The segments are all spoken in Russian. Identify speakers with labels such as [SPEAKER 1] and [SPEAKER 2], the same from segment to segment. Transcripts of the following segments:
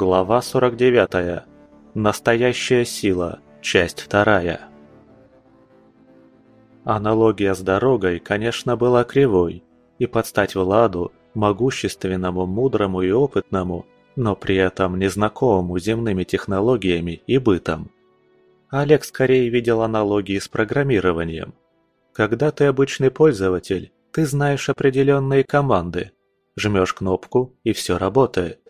[SPEAKER 1] Глава 49. Настоящая сила. Часть 2. Аналогия с дорогой, конечно, была кривой, и под стать Владу, могущественному, мудрому и опытному, но при этом незнакомому земными технологиями и бытом. Олег скорее видел аналогии с программированием. Когда ты обычный пользователь, ты знаешь определенные команды. Жмешь кнопку, и все работает.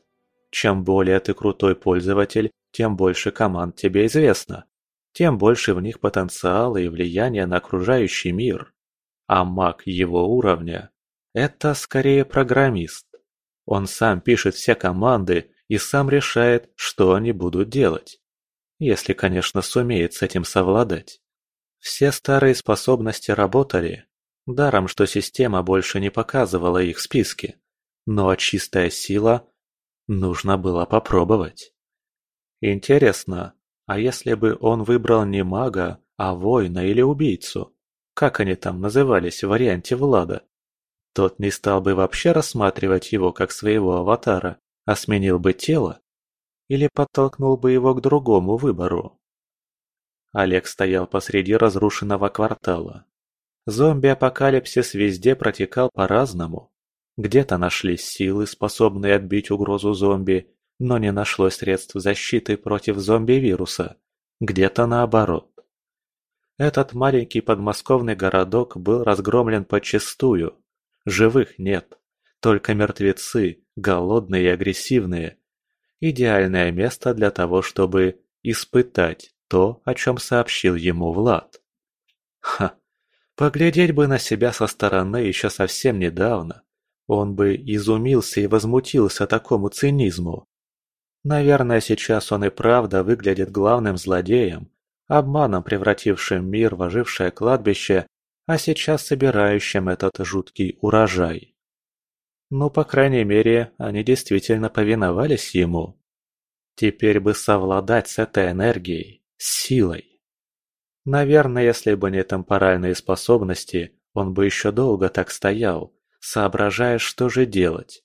[SPEAKER 1] Чем более ты крутой пользователь, тем больше команд тебе известно. Тем больше в них потенциала и влияния на окружающий мир. А маг его уровня – это скорее программист. Он сам пишет все команды и сам решает, что они будут делать. Если, конечно, сумеет с этим совладать. Все старые способности работали, даром, что система больше не показывала их в списке. Но чистая сила Нужно было попробовать. Интересно, а если бы он выбрал не мага, а воина или убийцу? Как они там назывались в варианте Влада? Тот не стал бы вообще рассматривать его как своего аватара, а сменил бы тело? Или подтолкнул бы его к другому выбору? Олег стоял посреди разрушенного квартала. Зомби-апокалипсис везде протекал по-разному. Где-то нашлись силы, способные отбить угрозу зомби, но не нашлось средств защиты против зомби-вируса. Где-то наоборот. Этот маленький подмосковный городок был разгромлен подчистую. Живых нет, только мертвецы, голодные и агрессивные. Идеальное место для того, чтобы испытать то, о чем сообщил ему Влад. Ха, поглядеть бы на себя со стороны еще совсем недавно. Он бы изумился и возмутился такому цинизму. Наверное, сейчас он и правда выглядит главным злодеем, обманом превратившим мир в ожившее кладбище, а сейчас собирающим этот жуткий урожай. Ну, по крайней мере, они действительно повиновались ему. Теперь бы совладать с этой энергией, силой. Наверное, если бы не темпоральные способности, он бы еще долго так стоял, соображая, что же делать.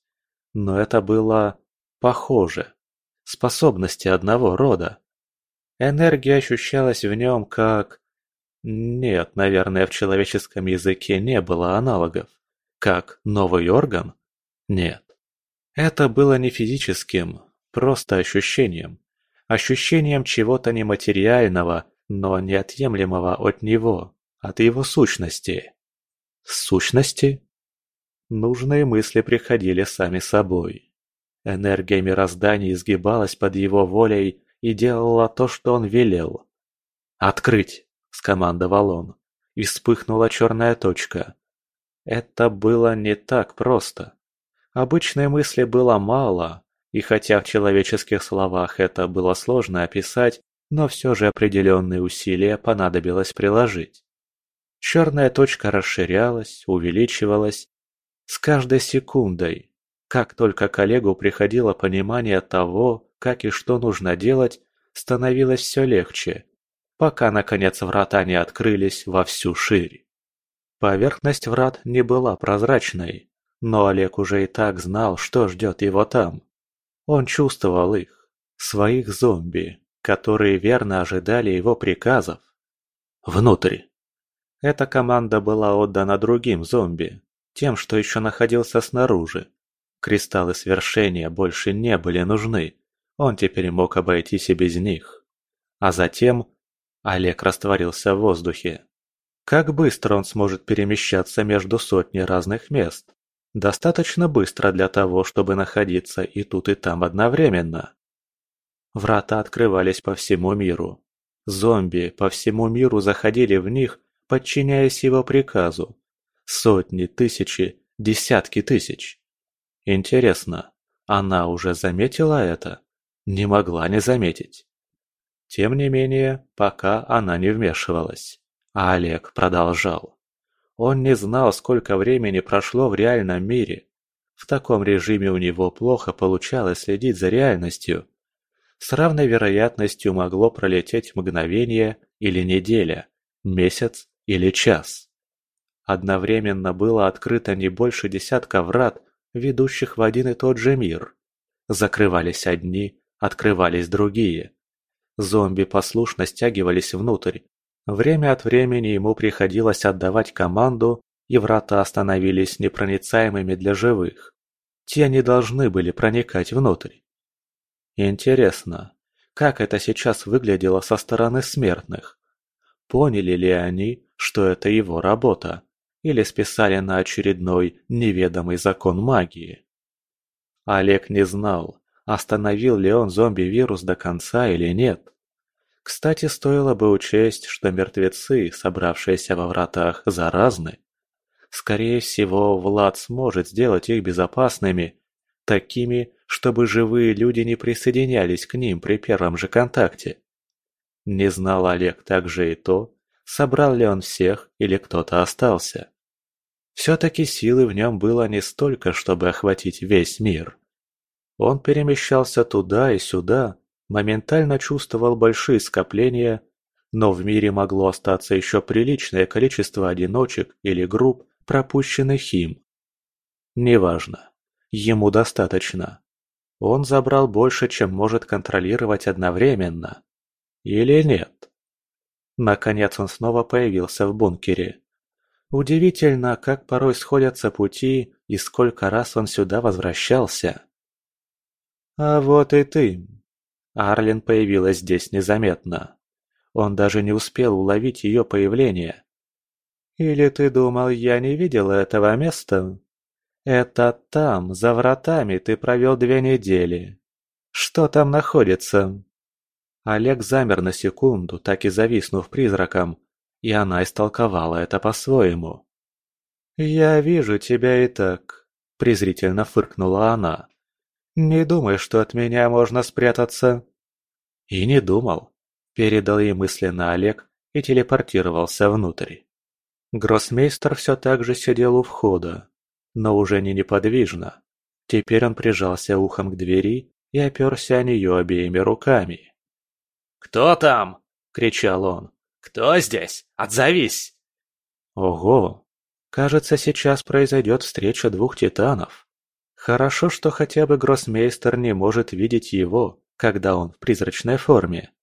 [SPEAKER 1] Но это было похоже. Способности одного рода. Энергия ощущалась в нем как... Нет, наверное, в человеческом языке не было аналогов. Как новый орган? Нет. Это было не физическим, просто ощущением. Ощущением чего-то нематериального, но неотъемлемого от него, от его сущности. Сущности? Нужные мысли приходили сами собой. Энергия мироздания изгибалась под его волей и делала то, что он велел. «Открыть!» – скомандовал он. И вспыхнула черная точка. Это было не так просто. Обычной мысли было мало, и хотя в человеческих словах это было сложно описать, но все же определенные усилия понадобилось приложить. Черная точка расширялась, увеличивалась, с каждой секундой, как только коллегу приходило понимание того, как и что нужно делать, становилось все легче, пока, наконец, врата не открылись во всю ширь. Поверхность врат не была прозрачной, но Олег уже и так знал, что ждет его там. Он чувствовал их, своих зомби, которые верно ожидали его приказов. Внутрь. Эта команда была отдана другим зомби, тем, что еще находился снаружи. Кристаллы свершения больше не были нужны, он теперь мог обойтись и без них. А затем Олег растворился в воздухе. Как быстро он сможет перемещаться между сотней разных мест? Достаточно быстро для того, чтобы находиться и тут, и там одновременно. Врата открывались по всему миру. Зомби по всему миру заходили в них, подчиняясь его приказу, Сотни, тысячи, десятки тысяч. Интересно, она уже заметила это? Не могла не заметить. Тем не менее, пока она не вмешивалась. А Олег продолжал. Он не знал, сколько времени прошло в реальном мире. В таком режиме у него плохо получалось следить за реальностью. С равной вероятностью могло пролететь мгновение или неделя, месяц или час. Одновременно было открыто не больше десятка врат, ведущих в один и тот же мир. Закрывались одни, открывались другие. Зомби послушно стягивались внутрь. Время от времени ему приходилось отдавать команду, и врата становились непроницаемыми для живых. Те не должны были проникать внутрь. Интересно, как это сейчас выглядело со стороны смертных? Поняли ли они, что это его работа? Или списали на очередной неведомый закон магии? Олег не знал, остановил ли он зомби-вирус до конца или нет. Кстати, стоило бы учесть, что мертвецы, собравшиеся во вратах, заразны. Скорее всего, Влад сможет сделать их безопасными, такими, чтобы живые люди не присоединялись к ним при первом же контакте. Не знал Олег также и то, собрал ли он всех или кто-то остался. Все-таки силы в нем было не столько, чтобы охватить весь мир. Он перемещался туда и сюда, моментально чувствовал большие скопления, но в мире могло остаться еще приличное количество одиночек или групп, пропущенных им. Неважно. Ему достаточно. Он забрал больше, чем может контролировать одновременно. Или нет? Наконец он снова появился в бункере. Удивительно, как порой сходятся пути и сколько раз он сюда возвращался. А вот и ты. Арлин появилась здесь незаметно. Он даже не успел уловить ее появление. Или ты думал, я не видел этого места? Это там, за вратами, ты провел две недели. Что там находится? Олег замер на секунду, так и зависнув призраком, и она истолковала это по-своему. «Я вижу тебя и так», – презрительно фыркнула она. «Не думай, что от меня можно спрятаться». И не думал. Передал ей мысленно Олег и телепортировался внутрь. Гроссмейстер все так же сидел у входа, но уже не неподвижно. Теперь он прижался ухом к двери и оперся о нее обеими руками.
[SPEAKER 2] «Кто там?» – кричал он. «Кто здесь? Отзовись!»
[SPEAKER 1] Ого! Кажется, сейчас произойдет встреча двух титанов. Хорошо, что хотя бы гроссмейстер не может видеть его, когда он в призрачной форме.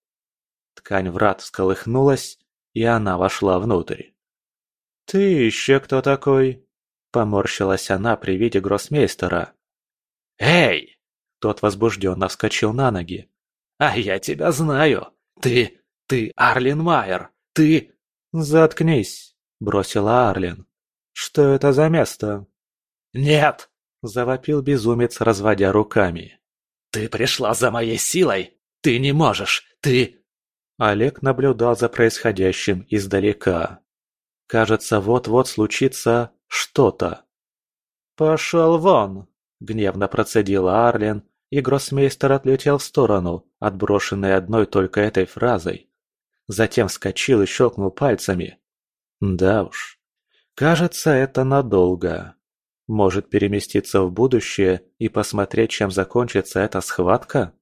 [SPEAKER 1] Ткань врат всколыхнулась, и она вошла внутрь. «Ты еще кто такой?» Поморщилась она при виде гроссмейстера.
[SPEAKER 2] «Эй!»
[SPEAKER 1] Тот возбужденно вскочил на ноги.
[SPEAKER 2] «А я тебя знаю! Ты... ты Арлин Майер! Ты...»
[SPEAKER 1] «Заткнись!» – бросила Арлин. «Что это за место?»
[SPEAKER 2] «Нет!»
[SPEAKER 1] – завопил безумец, разводя руками.
[SPEAKER 2] «Ты пришла за моей силой! Ты не можешь! Ты...»
[SPEAKER 1] Олег наблюдал за происходящим издалека. Кажется, вот-вот случится что-то. «Пошел вон!» – гневно процедила Арлен, и гроссмейстер отлетел в сторону, отброшенный одной только этой фразой. Затем вскочил и щелкнул пальцами. Да уж. Кажется, это надолго. Может переместиться в будущее и посмотреть, чем закончится эта схватка?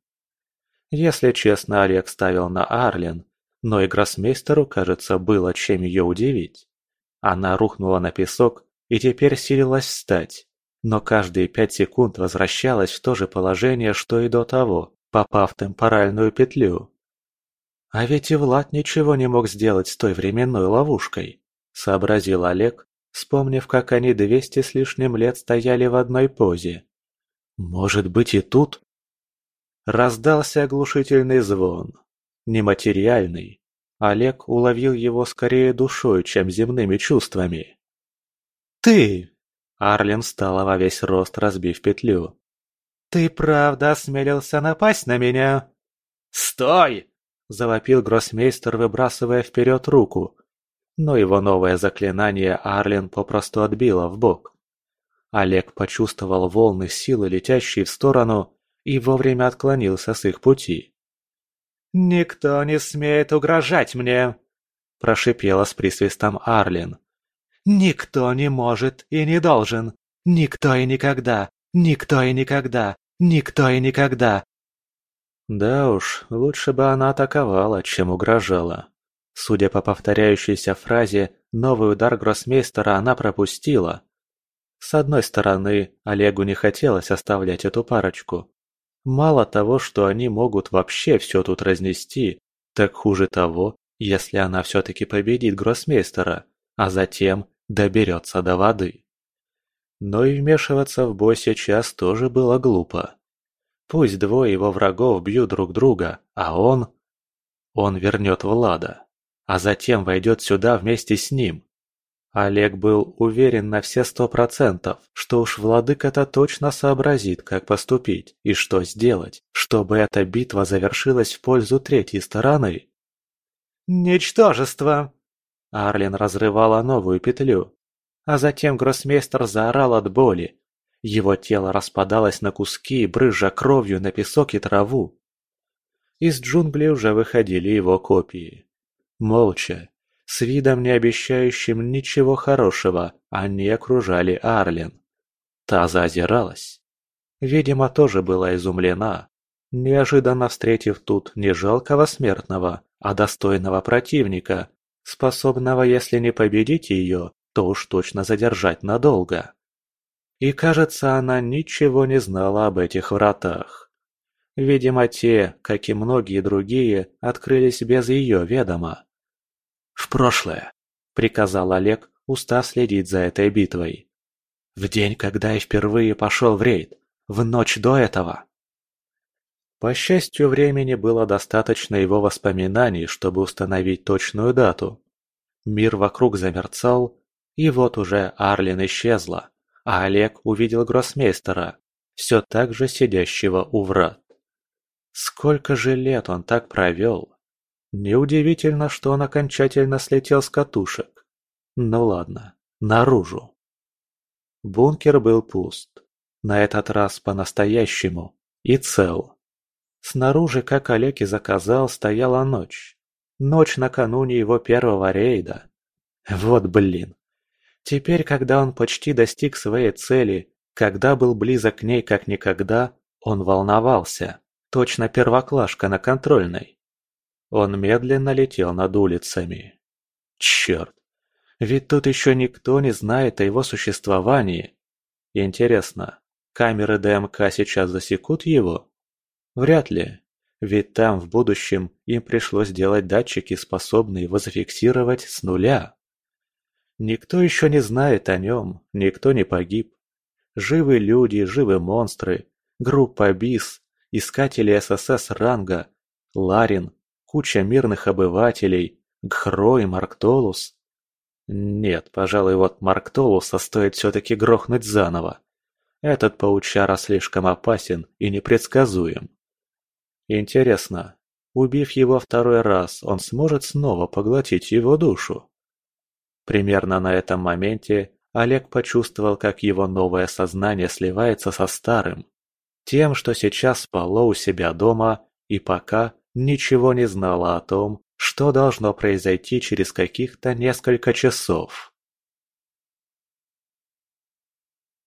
[SPEAKER 1] Если честно, Олег ставил на Арлен, но и гроссмейстеру, кажется, было чем ее удивить. Она рухнула на песок и теперь силилась встать, но каждые пять секунд возвращалась в то же положение, что и до того, попав в темпоральную петлю. А ведь и Влад ничего не мог сделать с той временной ловушкой, сообразил Олег, вспомнив, как они двести с лишним лет стояли в одной позе. Может быть и тут? Раздался оглушительный звон. Нематериальный, Олег уловил его скорее душой, чем земными чувствами. «Ты!» Арлен встала во весь рост, разбив петлю. «Ты правда осмелился напасть на меня?»
[SPEAKER 2] «Стой!»
[SPEAKER 1] – завопил гроссмейстер, выбрасывая вперед руку. Но его новое заклинание Арлен попросту отбило в бок. Олег почувствовал волны силы, летящие в сторону, и вовремя отклонился с их пути. «Никто не смеет угрожать мне!» – прошипела с присвистом Арлин. «Никто не может и не должен! Никто и никогда! Никто и никогда! Никто и никогда!» Да уж, лучше бы она атаковала, чем угрожала. Судя по повторяющейся фразе, новый удар гроссмейстера она пропустила. С одной стороны, Олегу не хотелось оставлять эту парочку. Мало того, что они могут вообще все тут разнести, так хуже того, если она все-таки победит гроссмейстера, а затем доберется до воды. Но и вмешиваться в бой сейчас тоже было глупо. Пусть двое его врагов бьют друг друга, а он... Он вернет Влада, а затем войдет сюда вместе с ним. Олег был уверен на все сто процентов, что уж владыка-то точно сообразит, как поступить и что сделать, чтобы эта битва завершилась в пользу третьей стороны.
[SPEAKER 3] «Ничтожество!»
[SPEAKER 1] Арлин разрывала новую петлю, а затем гроссмейстер заорал от боли. Его тело распадалось на куски, брызжа кровью на песок и траву. Из джунглей уже выходили его копии. Молча, с видом не обещающим ничего хорошего, они окружали Арлен. Та заозиралась. Видимо, тоже была изумлена, неожиданно встретив тут не жалкого смертного, а достойного противника, способного, если не победить ее, то уж точно задержать надолго. И кажется, она ничего не знала об этих вратах. Видимо, те, как и многие другие, открылись без ее ведома. «В прошлое», — приказал Олег, устав следить за этой битвой. «В день, когда я впервые пошел в рейд, в ночь до этого». По счастью, времени было достаточно его воспоминаний, чтобы установить точную дату. Мир вокруг замерцал, и вот уже Арлин исчезла, а Олег увидел гроссмейстера, все так же сидящего у врат. Сколько же лет он так провел? Неудивительно, что он окончательно слетел с катушек. Ну ладно, наружу. Бункер был пуст. На этот раз по-настоящему. И цел. Снаружи, как Олег и заказал, стояла ночь. Ночь накануне его первого рейда. Вот блин. Теперь, когда он почти достиг своей цели, когда был близок к ней как никогда, он волновался. Точно первоклашка на контрольной. Он медленно летел над улицами. Черт, ведь тут еще никто не знает о его существовании. Интересно, камеры ДМК сейчас засекут его? Вряд ли, ведь там в будущем им пришлось делать датчики, способные его зафиксировать с нуля. Никто еще не знает о нем, никто не погиб. Живы люди, живы монстры, группа БИС, искатели ССС ранга, Ларин, куча мирных обывателей, Гхро и Марктолус. Нет, пожалуй, вот Марктолуса стоит все-таки грохнуть заново. Этот паучара слишком опасен и непредсказуем. Интересно, убив его второй раз, он сможет снова поглотить его душу? Примерно на этом моменте Олег почувствовал, как его новое сознание сливается со старым. Тем, что сейчас спало у себя дома и пока ничего не знала о том, что должно произойти через каких-то несколько часов.